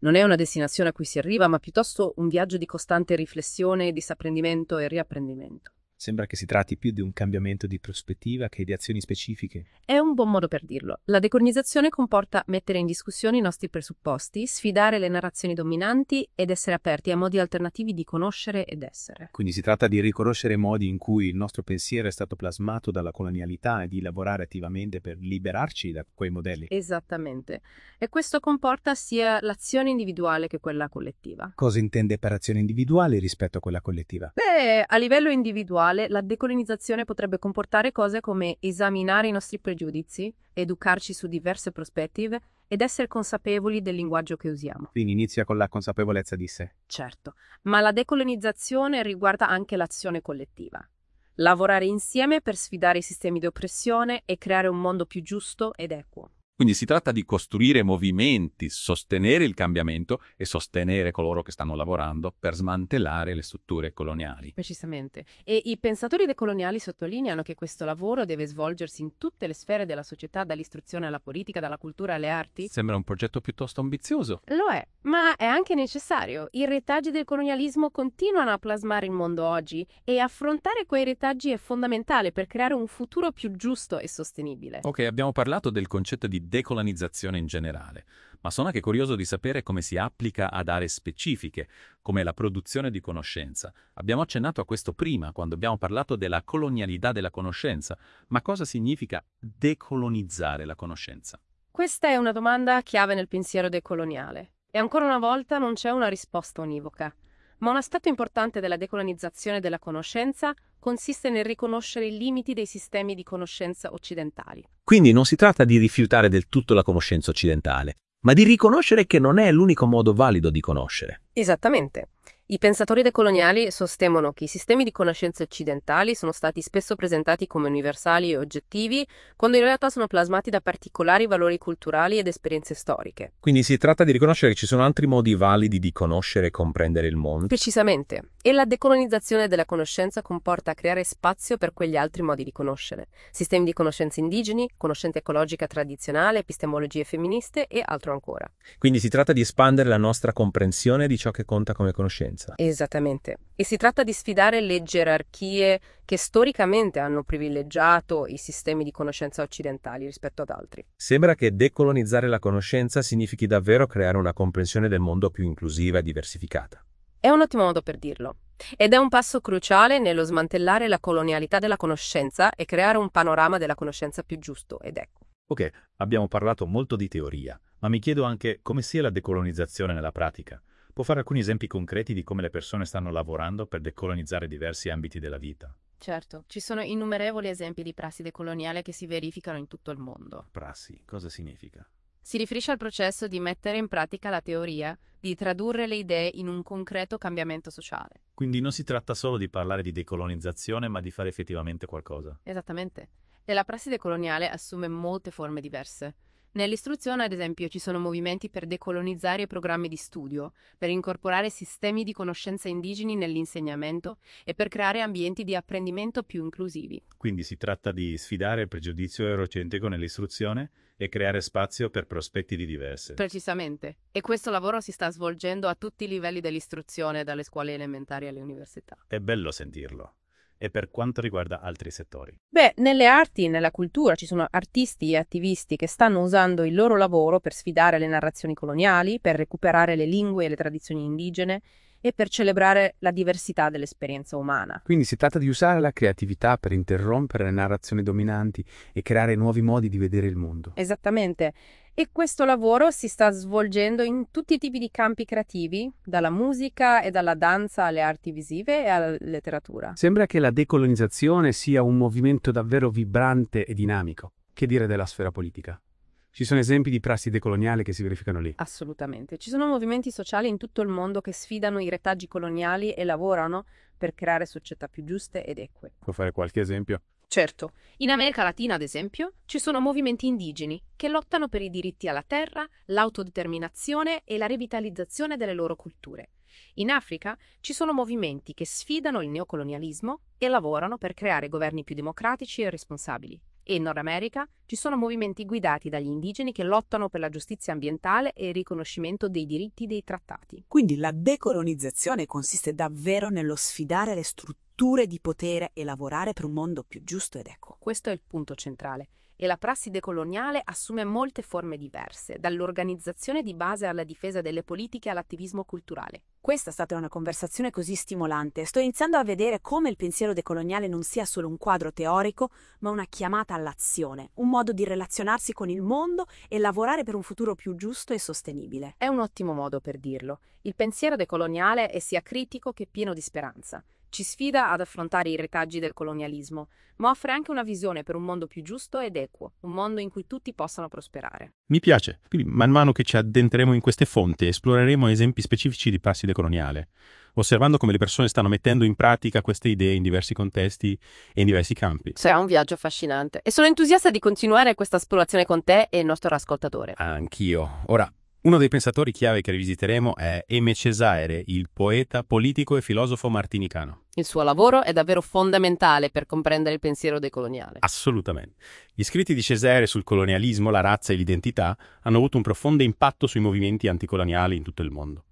Non è una destinazione a cui si arriva, ma piuttosto un viaggio di costante riflessione, disapprendimento e riapprendimento.
Sembra che si tratti più di un cambiamento di prospettiva che di azioni specifiche.
È un buon modo per dirlo. La decolonizzazione comporta mettere in discussione i nostri presupposti, sfidare le narrazioni dominanti ed essere aperti a modi alternativi di conoscere ed essere.
Quindi si tratta di riconoscere i modi in cui il nostro pensiero è stato plasmato dalla colonialità e di lavorare attivamente per liberarci da quei modelli.
Esattamente. E questo comporta sia l'azione individuale che quella collettiva.
Cosa intende per azione individuale rispetto a quella collettiva?
Beh, a livello individuale la decolonizzazione potrebbe comportare cose come esaminare i nostri pregiudizi, educarci su diverse prospettive ed essere consapevoli del linguaggio che usiamo.
Quindi inizia con la consapevolezza di sé.
Certo, ma la decolonizzazione riguarda anche l'azione collettiva. Lavorare insieme per sfidare i sistemi di oppressione e creare un mondo più giusto ed equo.
Quindi si tratta di costruire movimenti, sostenere il cambiamento e sostenere coloro che stanno lavorando per smantellare le strutture coloniali.
Precisamente. E i pensatori decoloniali sottolineano che questo lavoro deve svolgersi in tutte le sfere della società, dall'istruzione alla politica, dalla cultura alle arti.
Sembra un progetto piuttosto ambizioso.
Lo è, ma è anche necessario. I retaggi del colonialismo continuano a plasmare il mondo oggi e affrontare quei retaggi è fondamentale per creare un futuro più giusto e sostenibile.
Ok, abbiamo parlato del concetto di decolonizzazione in generale, ma sono anche curioso di sapere come si applica ad aree specifiche, come la produzione di conoscenza. Abbiamo accennato a questo prima, quando abbiamo parlato della colonialità della conoscenza, ma cosa significa decolonizzare la conoscenza?
Questa è una domanda chiave nel pensiero decoloniale. E ancora una volta non c'è una risposta univoca. Ma un aspetto importante della decolonizzazione della conoscenza consiste nel riconoscere i limiti dei sistemi di conoscenza occidentali.
Quindi non si tratta di rifiutare del tutto la conoscenza occidentale, ma di riconoscere che non è l'unico modo valido di conoscere.
Esattamente. I pensatori decoloniali sostengono che i sistemi di conoscenza occidentali sono stati spesso presentati come universali e oggettivi, quando in realtà sono plasmati da particolari valori culturali ed esperienze storiche.
Quindi si tratta di riconoscere che ci sono altri modi validi di conoscere e comprendere il mondo.
Precisamente. E la decolonizzazione della conoscenza comporta creare spazio per quegli altri modi di conoscere. Sistemi di conoscenza indigeni, conoscenza ecologica tradizionale, epistemologie femministe e altro ancora.
Quindi si tratta di espandere la nostra comprensione di ciò che conta come conoscenza.
Esattamente. E si tratta di sfidare le gerarchie che storicamente hanno privilegiato i sistemi di conoscenza occidentali rispetto ad altri.
Sembra che decolonizzare la conoscenza significhi davvero creare una comprensione del mondo più inclusiva e diversificata.
È un ottimo modo per dirlo. Ed è un passo cruciale nello smantellare la colonialità della conoscenza e creare un panorama della conoscenza più giusto ed equo.
Ok, abbiamo parlato molto di teoria, ma mi chiedo anche come sia la decolonizzazione nella pratica. Può fare alcuni esempi concreti di come le persone stanno lavorando per decolonizzare diversi ambiti della vita?
Certo, ci sono innumerevoli esempi di prassi decoloniale che si verificano in tutto il mondo.
Prassi, cosa significa?
Si riferisce al processo di mettere in pratica la teoria, di tradurre le idee in un concreto cambiamento sociale.
Quindi non si tratta solo di parlare di decolonizzazione, ma di fare effettivamente qualcosa.
Esattamente. E la prassi decoloniale assume molte forme diverse. Nell'istruzione, ad esempio, ci sono movimenti per decolonizzare i programmi di studio, per incorporare sistemi di conoscenza indigeni nell'insegnamento e per creare ambienti di apprendimento più inclusivi.
Quindi si tratta di sfidare il pregiudizio eurocentrico nell'istruzione e creare spazio per prospettive diverse.
Precisamente. E questo lavoro si sta svolgendo a tutti i livelli dell'istruzione, dalle scuole elementari alle università.
È bello sentirlo e per quanto riguarda altri settori?
Beh, nelle arti e nella cultura ci sono artisti e attivisti che stanno usando il loro lavoro per sfidare le narrazioni coloniali, per recuperare le lingue e le tradizioni indigene e per celebrare la diversità dell'esperienza umana.
Quindi si tratta di usare la creatività per interrompere le narrazioni dominanti e creare nuovi modi di vedere il mondo.
Esattamente. E questo lavoro si sta svolgendo in tutti i tipi di campi creativi, dalla musica e dalla danza alle arti visive e alla letteratura.
Sembra che la decolonizzazione sia un movimento davvero vibrante e dinamico. Che dire della sfera politica? Ci sono esempi di prassi decoloniali che si verificano lì?
Assolutamente. Ci sono movimenti sociali in tutto il mondo che sfidano i retaggi coloniali e lavorano per creare società più giuste ed eque.
Può fare qualche esempio?
Certo, in America Latina, ad esempio, ci sono movimenti indigeni che lottano per i diritti alla terra, l'autodeterminazione e la rivitalizzazione delle loro culture. In Africa ci sono movimenti che sfidano il neocolonialismo e lavorano per creare governi più democratici e responsabili. E in Nord America ci sono movimenti guidati dagli indigeni che lottano per la giustizia ambientale e il riconoscimento dei diritti dei trattati.
Quindi la decolonizzazione consiste davvero nello sfidare le strutture di potere e lavorare per un mondo più giusto ed equo.
Questo è il punto centrale e la prassi decoloniale assume molte forme diverse, dall'organizzazione di base alla difesa delle politiche all'attivismo culturale.
Questa è stata una conversazione così stimolante. Sto iniziando a vedere come il pensiero decoloniale non sia solo un quadro teorico, ma una chiamata all'azione, un modo di relazionarsi con il mondo e lavorare per un futuro più giusto e sostenibile.
È un ottimo modo per dirlo. Il pensiero decoloniale è sia critico che pieno di speranza. Ci sfida ad affrontare i retaggi del colonialismo, ma offre anche una visione per un mondo più giusto ed equo, un mondo in cui tutti possano prosperare.
Mi piace. Quindi man mano che ci addentreremo in queste fonti, esploreremo esempi specifici di prassi decoloniale, osservando come le persone stanno mettendo in pratica queste idee in diversi contesti e in diversi campi.
Sarà un viaggio affascinante e sono entusiasta di continuare questa esplorazione con te e il nostro ascoltatore.
Anch'io. Ora, uno dei pensatori chiave che rivisiteremo è Eme Cesaire, il poeta, politico e filosofo martinicano.
Il suo lavoro è davvero fondamentale per comprendere il pensiero decoloniale.
Assolutamente. Gli scritti di Cesaire sul colonialismo, la razza e l'identità hanno avuto un profondo impatto sui movimenti anticoloniali in tutto il mondo.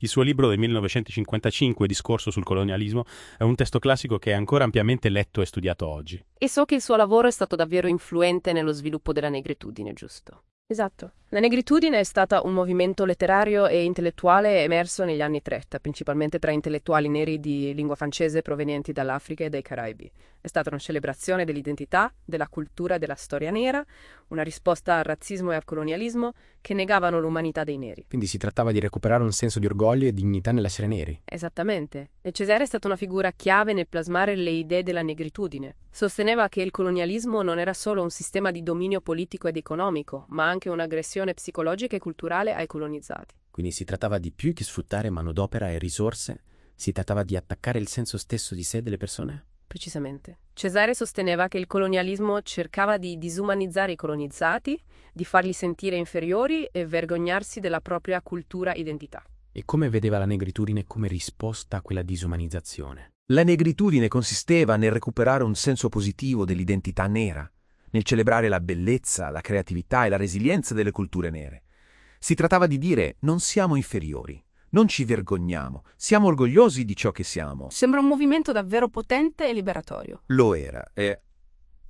Il suo libro del 1955, Discorso sul colonialismo, è un testo classico che è ancora ampiamente letto e studiato oggi.
E so che il suo lavoro è stato davvero influente nello sviluppo della negritudine, giusto? Esatto. La negritudine è stata un movimento letterario e intellettuale emerso negli anni 30, principalmente tra intellettuali neri di lingua francese provenienti dall'Africa e dai Caraibi. È stata una celebrazione dell'identità, della cultura e della storia nera, una risposta al razzismo e al colonialismo che negavano l'umanità dei neri.
Quindi si trattava di recuperare un senso di orgoglio e dignità nell'essere neri.
Esattamente. E Cesare è stata una figura chiave nel plasmare le idee della negritudine. Sosteneva che il colonialismo non era solo un sistema di dominio politico ed economico, ma anche un'aggressione psicologica e culturale ai colonizzati.
Quindi si trattava di più che sfruttare manodopera e risorse,
Si trattava di attaccare il senso stesso di sé delle persone?
Precisamente. Cesare sosteneva che il colonialismo cercava di disumanizzare i colonizzati, di farli sentire inferiori e vergognarsi della propria cultura identità.
E come vedeva la negritudine come risposta a quella disumanizzazione?
La negritudine consisteva nel recuperare un senso positivo dell'identità nera, nel celebrare la bellezza, la creatività e la resilienza delle culture nere. Si trattava di dire non siamo inferiori, non ci vergogniamo, siamo orgogliosi di ciò che siamo.
Sembra un movimento davvero potente e liberatorio.
Lo era, e,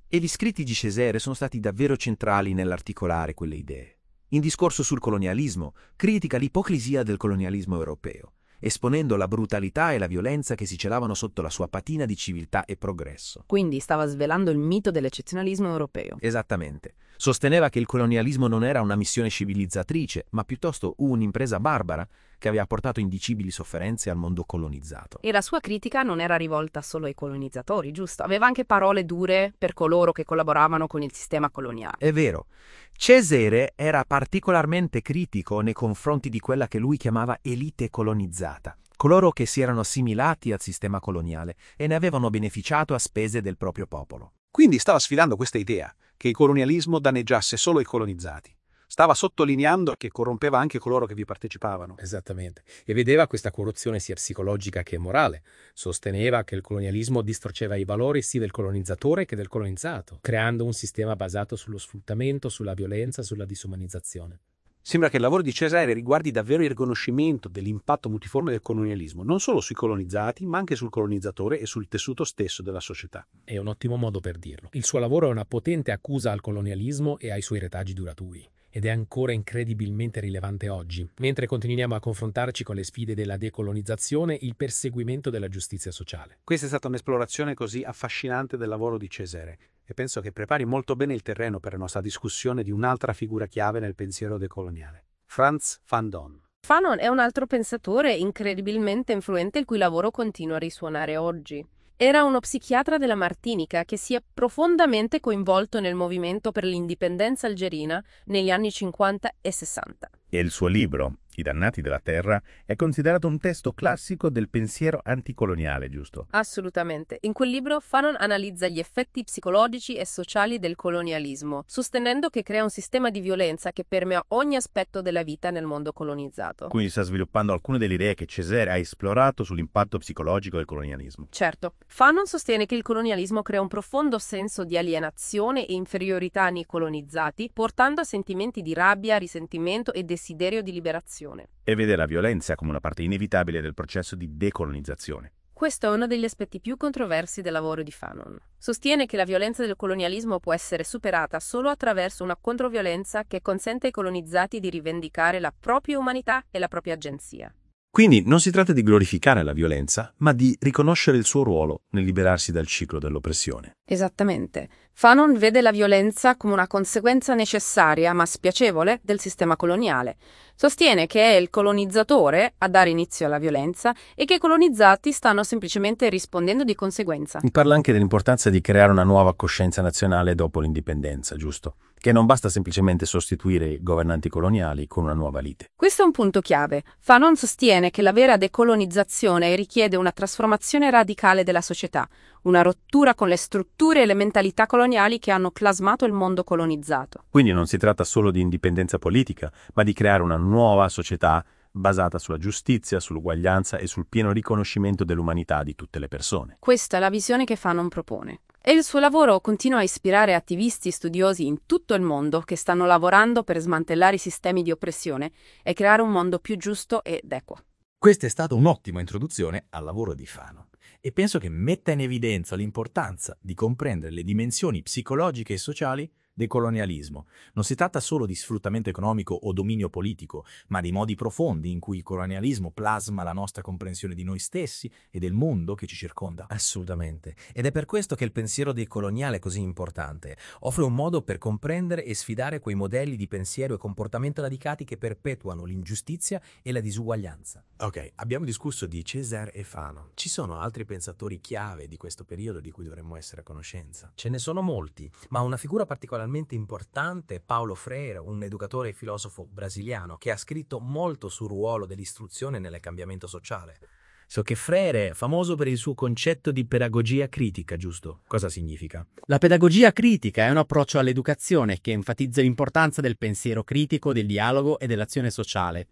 e gli scritti di Cesare sono stati davvero centrali nell'articolare quelle idee. In discorso sul colonialismo, critica l'ipocrisia del colonialismo europeo, esponendo la brutalità e la violenza che si celavano sotto la sua patina di civiltà e progresso.
Quindi stava svelando il mito dell'eccezionalismo europeo.
Esattamente. Sosteneva che il colonialismo non era una missione civilizzatrice, ma piuttosto un'impresa barbara che aveva portato indicibili sofferenze al mondo colonizzato.
E la sua critica non era rivolta solo ai colonizzatori, giusto? Aveva anche parole dure per coloro che collaboravano con il sistema coloniale.
È vero. Cesare era particolarmente critico nei confronti di quella che lui chiamava elite colonizzata, coloro che si erano assimilati al sistema coloniale e ne avevano beneficiato a spese del proprio popolo.
Quindi stava sfidando questa idea che il colonialismo danneggiasse solo i colonizzati. Stava sottolineando che corrompeva anche coloro che vi partecipavano.
Esattamente. E vedeva questa corruzione sia psicologica che morale. Sosteneva che il colonialismo distorceva i valori sia del colonizzatore che del colonizzato, creando un sistema basato sullo sfruttamento, sulla violenza, sulla disumanizzazione.
Sembra che il lavoro di Cesare riguardi davvero il riconoscimento dell'impatto multiforme del colonialismo, non solo sui colonizzati, ma anche sul colonizzatore e sul tessuto stesso della società.
È un ottimo modo per dirlo. Il suo lavoro è una potente accusa al colonialismo e ai suoi retaggi duraturi ed è ancora incredibilmente rilevante oggi, mentre continuiamo a confrontarci con le sfide della decolonizzazione e il perseguimento della giustizia sociale.
Questa è stata un'esplorazione così affascinante del lavoro di Cesare e penso che prepari molto bene il terreno per la nostra discussione di un'altra figura chiave nel pensiero decoloniale, Franz Fanon.
Fanon è un altro pensatore incredibilmente influente il cui lavoro continua a risuonare oggi. Era uno psichiatra della Martinica che si è profondamente coinvolto nel movimento per l'indipendenza algerina negli anni 50 e 60.
E il suo libro, I dannati della terra, è considerato un testo classico del pensiero anticoloniale, giusto?
Assolutamente. In quel libro Fanon analizza gli effetti psicologici e sociali del colonialismo, sostenendo che crea un sistema di violenza che permea ogni aspetto della vita nel mondo colonizzato.
Quindi sta sviluppando alcune delle idee che Cesare ha esplorato sull'impatto psicologico del colonialismo.
Certo. Fanon sostiene che il colonialismo crea un profondo senso di alienazione e inferiorità nei colonizzati, portando a sentimenti di rabbia, risentimento e desiderio di liberazione.
E vede la violenza come una parte inevitabile del processo di decolonizzazione.
Questo è uno degli aspetti più controversi del lavoro di Fanon. Sostiene che la violenza del colonialismo può essere superata solo attraverso una controviolenza che consente ai colonizzati di rivendicare la propria umanità e la propria agenzia.
Quindi non si tratta di glorificare la violenza, ma di riconoscere il suo ruolo nel liberarsi dal ciclo dell'oppressione.
Esattamente. Fanon vede la violenza come una conseguenza necessaria ma spiacevole del sistema coloniale. Sostiene che è il colonizzatore a dare inizio alla violenza e che i colonizzati stanno semplicemente rispondendo di conseguenza.
Parla anche dell'importanza di creare una nuova coscienza nazionale dopo l'indipendenza, giusto? Che non basta semplicemente sostituire i governanti coloniali con una nuova lite.
Questo è un punto chiave. Fanon sostiene che la vera decolonizzazione richiede una trasformazione radicale della società, una rottura con le strutture e le mentalità coloniali che hanno plasmato il mondo colonizzato.
Quindi non si tratta solo di indipendenza politica, ma di creare una nuova società basata sulla giustizia, sull'uguaglianza e sul pieno riconoscimento dell'umanità di tutte le persone.
Questa è la visione che Fanon propone. E il suo lavoro continua a ispirare attivisti studiosi in tutto il mondo che stanno lavorando per smantellare i sistemi di oppressione e creare un mondo più giusto ed equo.
Questa è stata un'ottima introduzione al lavoro di Fanon e penso che metta in evidenza l'importanza di comprendere le dimensioni psicologiche e sociali del colonialismo. Non si tratta solo di sfruttamento economico o dominio politico, ma di modi profondi in cui il colonialismo plasma la nostra comprensione di noi stessi e del mondo che ci circonda.
Assolutamente. Ed è per questo che il pensiero decoloniale è così importante. Offre un modo per comprendere e sfidare quei modelli di pensiero e comportamento radicati che perpetuano l'ingiustizia e la disuguaglianza. Ok, abbiamo discusso di Cesare e Fanon. Ci sono altri pensatori chiave di questo periodo di cui dovremmo essere a conoscenza? Ce ne sono molti, ma una figura particolare particolarmente importante Paulo Freire, un educatore e filosofo brasiliano che ha scritto molto sul ruolo dell'istruzione nel cambiamento sociale. So che Freire è famoso per il suo concetto di pedagogia critica, giusto? Cosa significa?
La pedagogia critica è un approccio all'educazione che enfatizza l'importanza del pensiero critico, del dialogo e dell'azione sociale.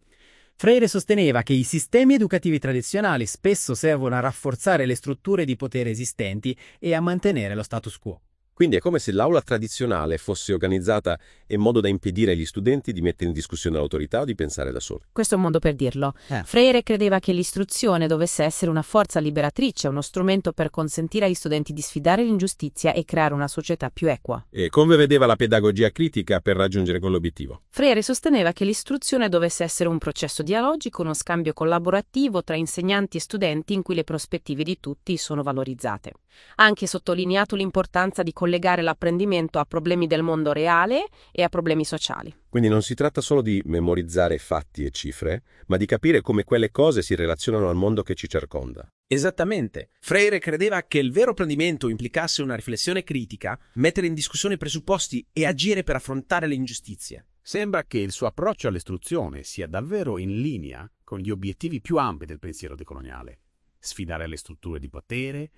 Freire sosteneva che i sistemi educativi tradizionali spesso servono a rafforzare le strutture di potere esistenti e a mantenere lo status quo.
Quindi è come se l'aula tradizionale fosse organizzata in modo da impedire agli studenti di mettere in discussione l'autorità o di pensare da soli.
Questo è un modo per dirlo.
Eh.
Freire credeva che l'istruzione dovesse essere una forza liberatrice, uno strumento per consentire agli studenti di sfidare l'ingiustizia e creare una società più equa.
E come vedeva la pedagogia critica per raggiungere quell'obiettivo?
Freire sosteneva che l'istruzione dovesse essere un processo dialogico, uno scambio collaborativo tra insegnanti e studenti in cui le prospettive di tutti sono valorizzate. Ha anche sottolineato l'importanza di collegare l'apprendimento a problemi del mondo reale e a problemi sociali.
Quindi non si tratta solo di memorizzare fatti e cifre, ma di capire come quelle cose si relazionano al mondo che ci circonda.
Esattamente. Freire credeva che il vero apprendimento implicasse una riflessione critica, mettere in discussione i presupposti e agire per affrontare le ingiustizie.
Sembra che il suo approccio all'istruzione sia davvero in linea con gli obiettivi più ampi del pensiero decoloniale. Sfidare le strutture di potere,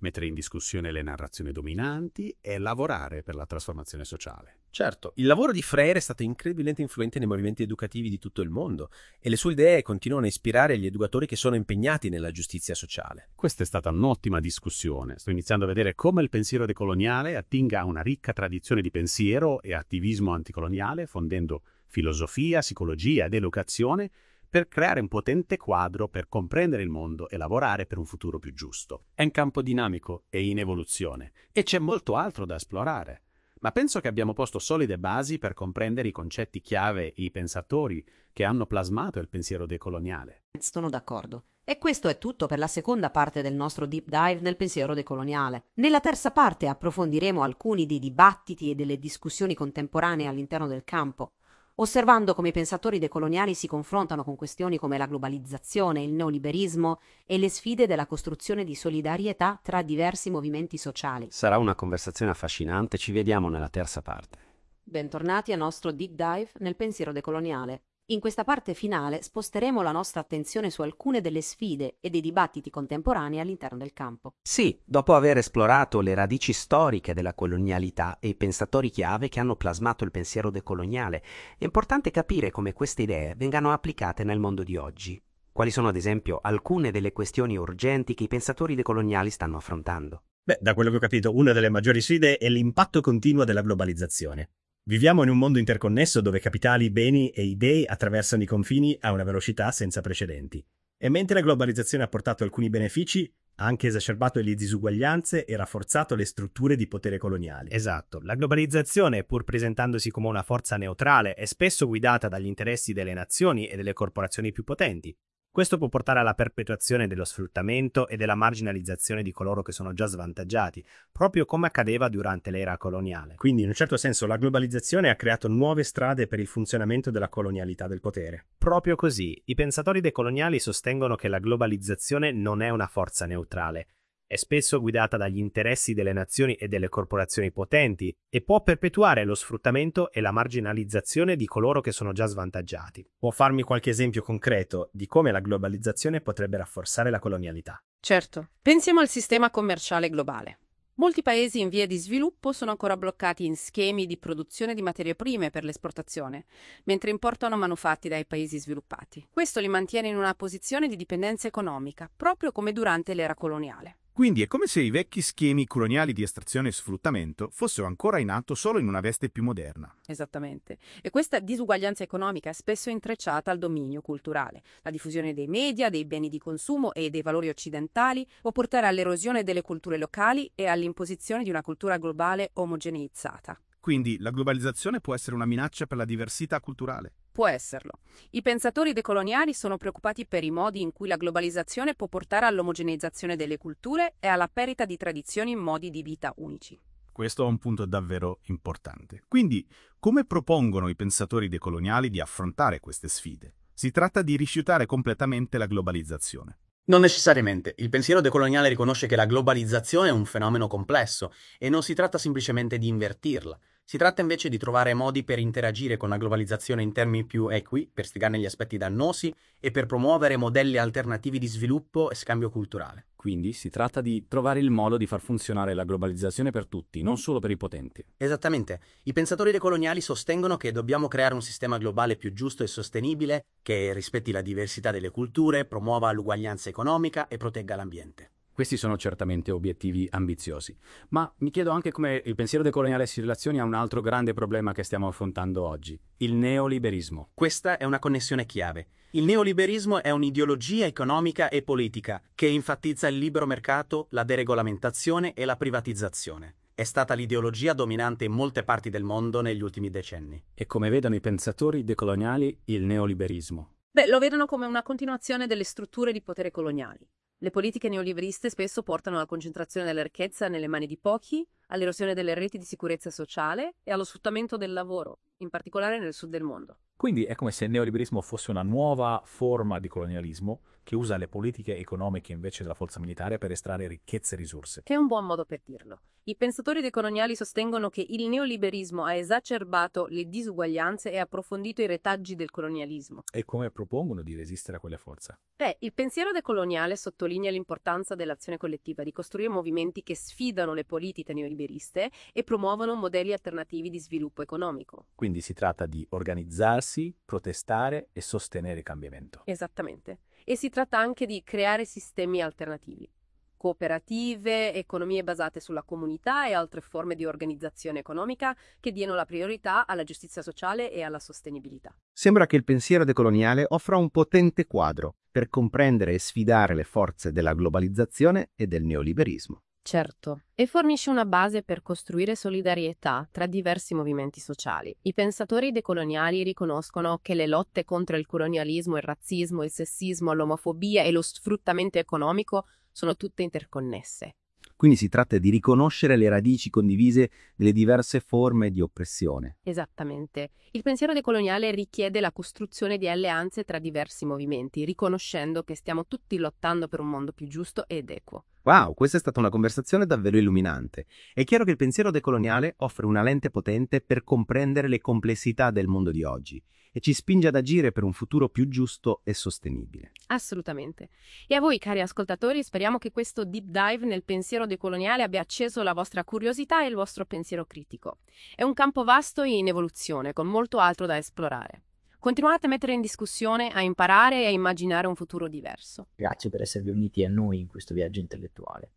mettere in discussione le narrazioni dominanti e lavorare per la trasformazione sociale.
Certo, il lavoro di Freire è stato incredibilmente influente nei movimenti educativi di tutto il mondo e le sue idee continuano a ispirare gli educatori che sono impegnati nella giustizia sociale.
Questa è stata un'ottima discussione. Sto iniziando a vedere come il pensiero decoloniale attinga a una ricca tradizione di pensiero e attivismo anticoloniale, fondendo filosofia, psicologia ed educazione per creare un potente quadro per comprendere il mondo e lavorare per un futuro più giusto. È un campo dinamico e in evoluzione e c'è molto altro da esplorare. Ma penso che abbiamo posto solide basi per comprendere i concetti chiave e i pensatori che hanno plasmato il pensiero decoloniale.
Sono d'accordo. E questo è tutto per la seconda parte del nostro deep dive nel pensiero decoloniale. Nella terza parte approfondiremo alcuni dei dibattiti e delle discussioni contemporanee all'interno del campo, osservando come i pensatori decoloniali si confrontano con questioni come la globalizzazione, il neoliberismo e le sfide della costruzione di solidarietà tra diversi movimenti sociali.
Sarà una conversazione affascinante, ci vediamo nella terza parte.
Bentornati al nostro deep dive nel pensiero decoloniale. In questa parte finale sposteremo la nostra attenzione su alcune delle sfide e dei dibattiti contemporanei all'interno del campo.
Sì, dopo aver esplorato le radici storiche della colonialità e i pensatori chiave che hanno plasmato il pensiero decoloniale, è importante capire come queste idee vengano applicate nel mondo di oggi. Quali sono ad esempio alcune delle questioni urgenti che i pensatori decoloniali stanno affrontando?
Beh, da quello che ho capito, una delle maggiori sfide è l'impatto continuo della globalizzazione. Viviamo in un mondo interconnesso dove capitali, beni e idee attraversano i confini a una velocità senza precedenti. E mentre la globalizzazione ha portato alcuni benefici, ha anche esacerbato le disuguaglianze e rafforzato le strutture di potere coloniali.
Esatto, la globalizzazione, pur presentandosi come una forza neutrale, è spesso guidata dagli interessi delle nazioni e delle corporazioni più potenti. Questo può portare alla perpetuazione dello sfruttamento e della marginalizzazione di coloro che sono già svantaggiati, proprio come accadeva durante l'era coloniale.
Quindi, in un certo senso, la globalizzazione ha creato nuove strade per il funzionamento della colonialità del potere.
Proprio così, i pensatori decoloniali sostengono che la globalizzazione non è una forza neutrale, è spesso guidata dagli interessi delle nazioni e delle corporazioni potenti e può perpetuare lo sfruttamento e la marginalizzazione di coloro che sono già svantaggiati.
Può farmi qualche esempio concreto di come la globalizzazione potrebbe rafforzare la colonialità?
Certo. Pensiamo al sistema commerciale globale. Molti paesi in via di sviluppo sono ancora bloccati in schemi di produzione di materie prime per l'esportazione, mentre importano manufatti dai paesi sviluppati. Questo li mantiene in una posizione di dipendenza economica, proprio come durante l'era coloniale.
Quindi è come se i vecchi schemi coloniali di estrazione e sfruttamento fossero ancora in atto solo in una veste più moderna.
Esattamente. E questa disuguaglianza economica è spesso intrecciata al dominio culturale. La diffusione dei media, dei beni di consumo e dei valori occidentali può portare all'erosione delle culture locali e all'imposizione di una cultura globale omogeneizzata.
Quindi la globalizzazione può essere una minaccia per la diversità culturale.
Può esserlo. I pensatori decoloniali sono preoccupati per i modi in cui la globalizzazione può portare all'omogeneizzazione delle culture e alla perdita di tradizioni e modi di vita unici.
Questo è un punto davvero importante. Quindi, come propongono i pensatori decoloniali di affrontare queste sfide? Si tratta di rifiutare completamente la globalizzazione.
Non necessariamente. Il pensiero decoloniale riconosce che la globalizzazione è un fenomeno complesso e non si tratta semplicemente di invertirla.
Si tratta invece di trovare modi per interagire con la globalizzazione in termini più equi, per spiegarne gli aspetti dannosi e per promuovere modelli alternativi di sviluppo e scambio culturale.
Quindi si tratta di trovare il modo di far funzionare la globalizzazione per tutti, non solo per i potenti.
Esattamente. I pensatori decoloniali sostengono che dobbiamo creare un sistema globale più giusto e sostenibile che rispetti la diversità delle culture, promuova l'uguaglianza economica e protegga l'ambiente.
Questi sono certamente obiettivi ambiziosi, ma mi chiedo anche come il pensiero decoloniale si relazioni a un altro grande problema che stiamo affrontando oggi, il neoliberismo.
Questa è una connessione chiave. Il neoliberismo è un'ideologia economica e politica che enfatizza il libero mercato, la deregolamentazione e la privatizzazione. È stata l'ideologia dominante in molte parti del mondo negli ultimi decenni.
E come vedono i pensatori decoloniali il neoliberismo?
Beh, lo vedono come una continuazione delle strutture di potere coloniali. Le politiche neoliberiste spesso portano alla concentrazione della ricchezza nelle mani di pochi, all'erosione delle reti di sicurezza sociale e allo sfruttamento del lavoro, in particolare nel sud del mondo.
Quindi è come se il neoliberismo fosse una nuova forma di colonialismo che usa le politiche economiche invece della forza militare per estrarre ricchezze e risorse.
Che è un buon modo per dirlo. I pensatori decoloniali sostengono che il neoliberismo ha esacerbato le disuguaglianze e approfondito i retaggi del colonialismo.
E come propongono di resistere a quelle forze?
Beh, il pensiero decoloniale sottolinea l'importanza dell'azione collettiva, di costruire movimenti che sfidano le politiche neoliberiste e promuovono modelli alternativi di sviluppo economico.
Quindi si tratta di organizzarsi, protestare e sostenere il cambiamento.
Esattamente. E si tratta anche di creare sistemi alternativi cooperative, economie basate sulla comunità e altre forme di organizzazione economica che diano la priorità alla giustizia sociale e alla sostenibilità.
Sembra che il pensiero decoloniale offra un potente quadro per comprendere e sfidare le forze della globalizzazione e del neoliberismo.
Certo, e fornisce una base per costruire solidarietà tra diversi movimenti sociali. I pensatori decoloniali riconoscono che le lotte contro il colonialismo, il razzismo, il sessismo, l'omofobia e lo sfruttamento economico sono tutte interconnesse.
Quindi si tratta di riconoscere le radici condivise delle diverse forme di oppressione.
Esattamente. Il pensiero decoloniale richiede la costruzione di alleanze tra diversi movimenti, riconoscendo che stiamo tutti lottando per un mondo più giusto ed equo.
Wow, questa è stata una conversazione davvero illuminante. È chiaro che il pensiero decoloniale offre una lente potente per comprendere le complessità del mondo di oggi e ci spinge ad agire per un futuro più giusto e sostenibile.
Assolutamente. E a voi, cari ascoltatori, speriamo che questo deep dive nel pensiero decoloniale abbia acceso la vostra curiosità e il vostro pensiero critico. È un campo vasto e in evoluzione, con molto altro da esplorare. Continuate a mettere in discussione, a imparare e a immaginare un futuro diverso.
Grazie per esservi uniti a noi in questo viaggio intellettuale.